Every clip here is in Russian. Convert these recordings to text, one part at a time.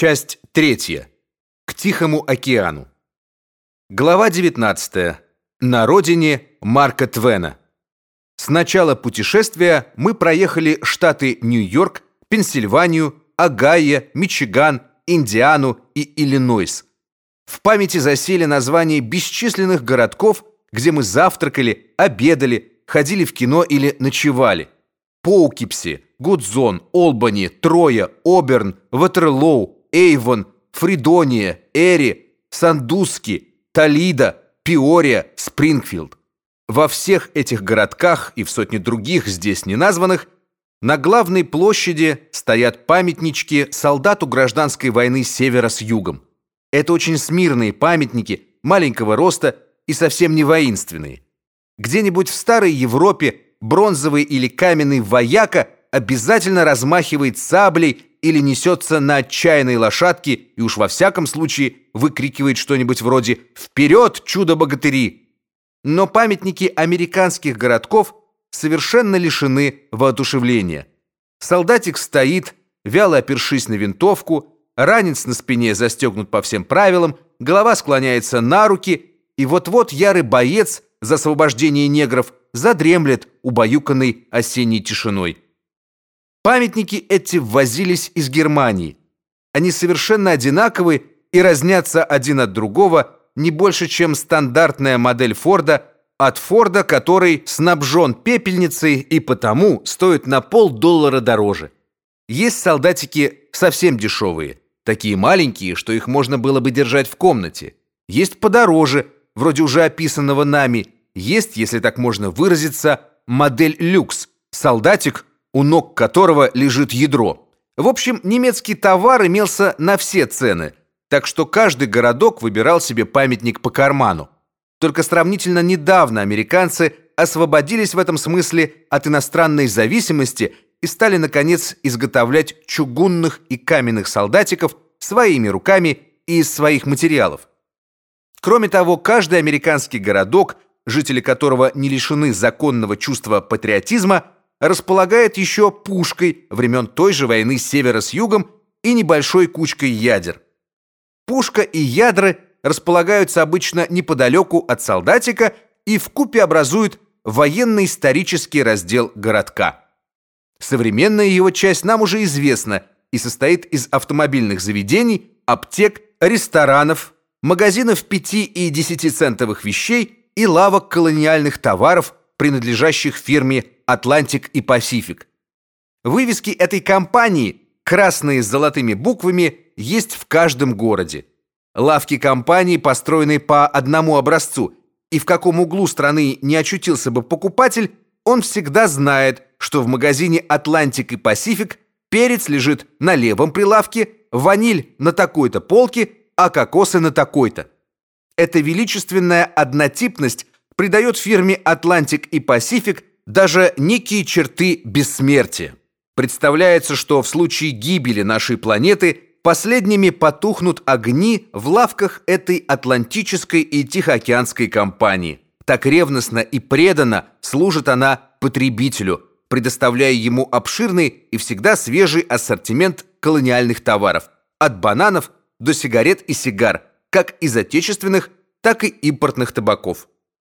Часть третья. К Тихому океану. Глава 19. На родине Марка Твена. С начала путешествия мы проехали штаты Нью-Йорк, Пенсильванию, Огайо, Мичиган, Индиану и Иллинойс. В памяти засели названия бесчисленных городков, где мы завтракали, обедали, ходили в кино или ночевали. Поукипси, Гудзон, Олбани, Троя, Оберн, Ватерлоу, Эйвон, Фридония, Эри, Сандуски, Толидо, Пиория, Спрингфилд. Во всех этих городках и в сотне других здесь не названных на главной площади стоят памятнички солдату гражданской войны севера с югом. Это очень смирные памятники, маленького роста и совсем не воинственные. Где-нибудь в старой Европе бронзовый или каменный вояка обязательно размахивает саблей или несется на отчаянной лошадке и уж во всяком случае выкрикивает что-нибудь вроде «Вперед, чудо-богатыри!». Но памятники американских городков совершенно лишены воодушевления. Солдатик стоит, вяло опершись на винтовку, ранец на спине застегнут по всем правилам, голова склоняется на руки, и вот-вот ярый боец за освобождение негров задремлет убаюканный осенней тишиной. Памятники эти ввозились из Германии. Они совершенно одинаковы и разнятся один от другого не больше, чем стандартная модель Форда, от Форда, который снабжен пепельницей и потому стоит на полдоллара дороже. Есть солдатики совсем дешевые, такие маленькие, что их можно было бы держать в комнате. Есть подороже, вроде уже описанного нами. Есть, если так можно выразиться, модель люкс. Солдатик у ног которого лежит ядро. В общем, немецкий товар имелся на все цены, так что каждый городок выбирал себе памятник по карману. Только сравнительно недавно американцы освободились в этом смысле от иностранной зависимости и стали наконец изготовлять чугунных и каменных солдатиков своими руками и из своих материалов. Кроме того, каждый американский городок, жители которого не лишены законного чувства патриотизма, располагает еще пушкой времен той же войны севера с югом и небольшой кучкой ядер. Пушка и ядра располагаются обычно неподалеку от солдатика и в купе образуют военно-исторический раздел городка. Современная его часть нам уже известна и состоит из автомобильных заведений, аптек, ресторанов, магазинов 5 и 10 центовых вещей и лавок колониальных товаров, принадлежащих фирме Atlantic и Pacific. Вывески этой компании, красные с золотыми буквами, есть в каждом городе. Лавки компании построены по одному образцу, и в каком углу страны не очутился бы покупатель, он всегда знает, что в магазине Atlantic и Pacific перец лежит на левом прилавке, ваниль на такой-то полке, а кокосы на такой-то. Эта величественная однотипность придает фирме Атлантик и Пасифик даже некие черты бессмертия. Представляется, что в случае гибели нашей планеты последними потухнут огни в лавках этой Атлантической и Тихоокеанской компании. Так ревностно и преданно служит она потребителю, предоставляя ему обширный и всегда свежий ассортимент колониальных товаров, от бананов до сигарет и сигар, как из отечественных, так и импортных табаков.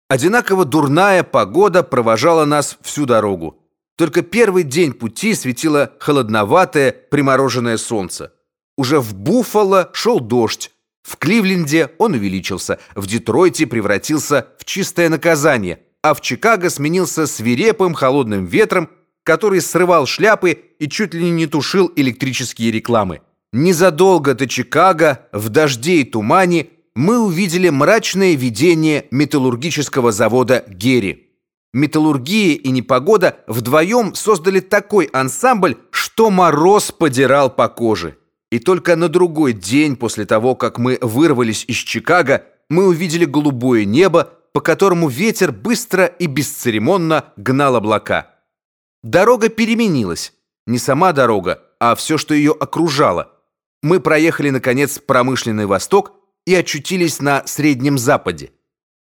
Одинаково дурная погода провожала нас всю дорогу. Только первый день пути светило холодноватое примороженное солнце. Уже в Буффало шел дождь. В Кливленде он увеличился, в Детройте превратился в чистое наказание, а в Чикаго сменился свирепым холодным ветром, который срывал шляпы и чуть ли не тушил электрические рекламы. Незадолго до Чикаго, в дожде и тумане, мы увидели мрачное видение металлургического завода Герри. Металлургия и непогода вдвоем создали такой ансамбль, что мороз подирал по коже. И только на другой день после того, как мы вырвались из Чикаго, мы увидели голубое небо, по которому ветер быстро и бесцеремонно гнал облака. Дорога переменилась. Не сама дорога, а все, что ее окружало. Мы проехали наконец промышленный восток и очутились на Среднем Западе.